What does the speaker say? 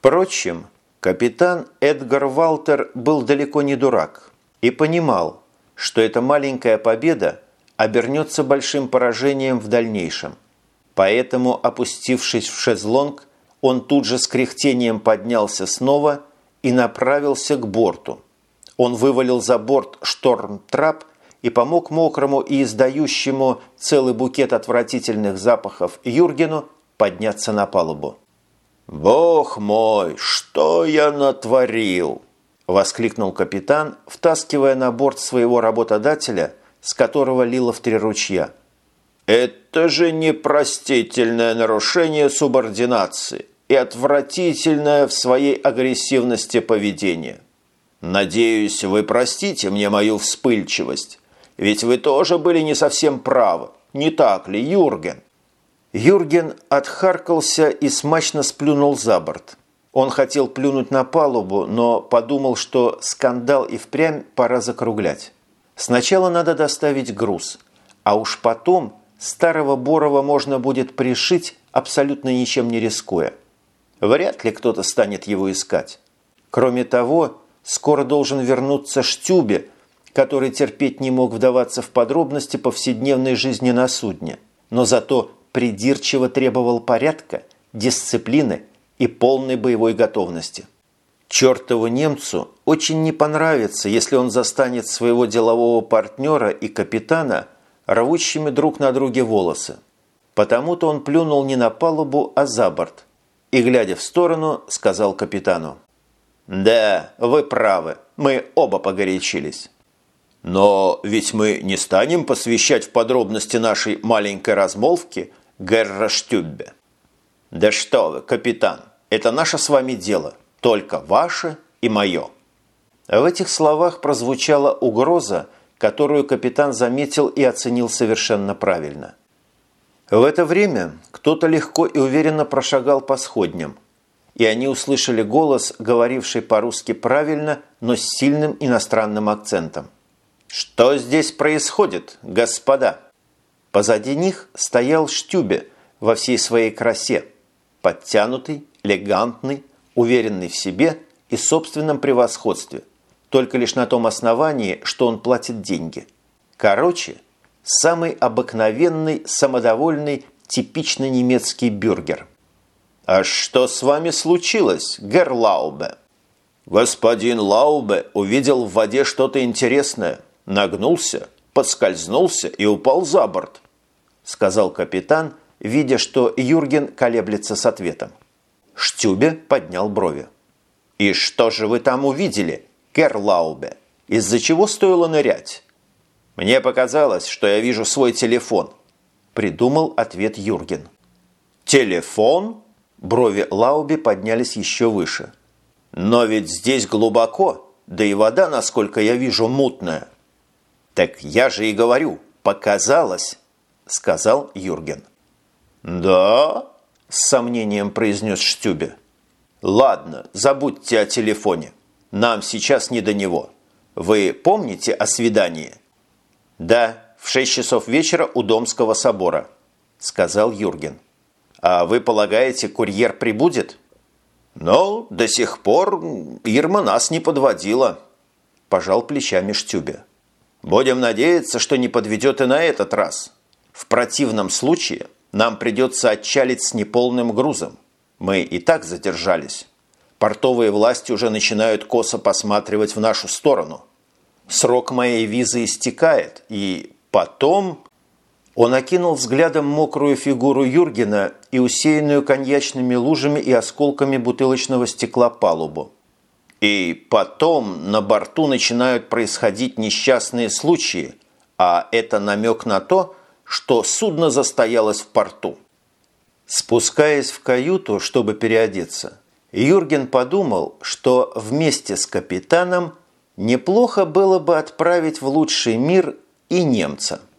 Впрочем, капитан Эдгар Валтер был далеко не дурак и понимал, что эта маленькая победа обернется большим поражением в дальнейшем. Поэтому, опустившись в шезлонг, он тут же с кряхтением поднялся снова и направился к борту. Он вывалил за борт шторм-трап и помог мокрому и издающему целый букет отвратительных запахов Юргену подняться на палубу. «Бог мой, что я натворил!» – воскликнул капитан, втаскивая на борт своего работодателя, с которого лило в три ручья. «Это же непростительное нарушение субординации и отвратительное в своей агрессивности поведение. Надеюсь, вы простите мне мою вспыльчивость, ведь вы тоже были не совсем правы, не так ли, Юрген?» Юрген отхаркался и смачно сплюнул за борт. Он хотел плюнуть на палубу, но подумал, что скандал и впрямь пора закруглять. Сначала надо доставить груз, а уж потом старого Борова можно будет пришить, абсолютно ничем не рискуя. Вряд ли кто-то станет его искать. Кроме того, скоро должен вернуться Штюбе, который терпеть не мог вдаваться в подробности повседневной жизни на судне, но зато придирчиво требовал порядка, дисциплины и полной боевой готовности. Чертову немцу очень не понравится, если он застанет своего делового партнера и капитана рвущими друг на друге волосы. Потому-то он плюнул не на палубу, а за борт. И, глядя в сторону, сказал капитану. «Да, вы правы, мы оба погорячились». «Но ведь мы не станем посвящать в подробности нашей маленькой размолвки Герра Штюббе. Да что вы, капитан, это наше с вами дело, только ваше и мое. В этих словах прозвучала угроза, которую капитан заметил и оценил совершенно правильно. В это время кто-то легко и уверенно прошагал по сходням, и они услышали голос, говоривший по-русски правильно, но с сильным иностранным акцентом. «Что здесь происходит, господа?» Позади них стоял Штюбе во всей своей красе, подтянутый, элегантный, уверенный в себе и собственном превосходстве, только лишь на том основании, что он платит деньги. Короче, самый обыкновенный, самодовольный, типично немецкий бюргер. «А что с вами случилось, Герр Лаубе?» Господин Лаубе увидел в воде что-то интересное, нагнулся – подскользнулся и упал за борт», – сказал капитан, видя, что Юрген колеблется с ответом. Штюбе поднял брови. «И что же вы там увидели, Керлаубе? Из-за чего стоило нырять?» «Мне показалось, что я вижу свой телефон», – придумал ответ Юрген. «Телефон?» Брови Лауби поднялись еще выше. «Но ведь здесь глубоко, да и вода, насколько я вижу, мутная». «Так я же и говорю, показалось», – сказал Юрген. «Да?» – с сомнением произнес Штюбе. «Ладно, забудьте о телефоне. Нам сейчас не до него. Вы помните о свидании?» «Да, в шесть часов вечера у Домского собора», – сказал Юрген. «А вы полагаете, курьер прибудет?» «Но до сих пор Ирма нас не подводила», – пожал плечами Штюбе. Будем надеяться, что не подведет и на этот раз. В противном случае нам придется отчалить с неполным грузом. Мы и так задержались. Портовые власти уже начинают косо посматривать в нашу сторону. Срок моей визы истекает, и потом... Он окинул взглядом мокрую фигуру Юргена и усеянную коньячными лужами и осколками бутылочного стекла палубу. И потом на борту начинают происходить несчастные случаи, а это намек на то, что судно застоялось в порту. Спускаясь в каюту, чтобы переодеться, Юрген подумал, что вместе с капитаном неплохо было бы отправить в лучший мир и немца –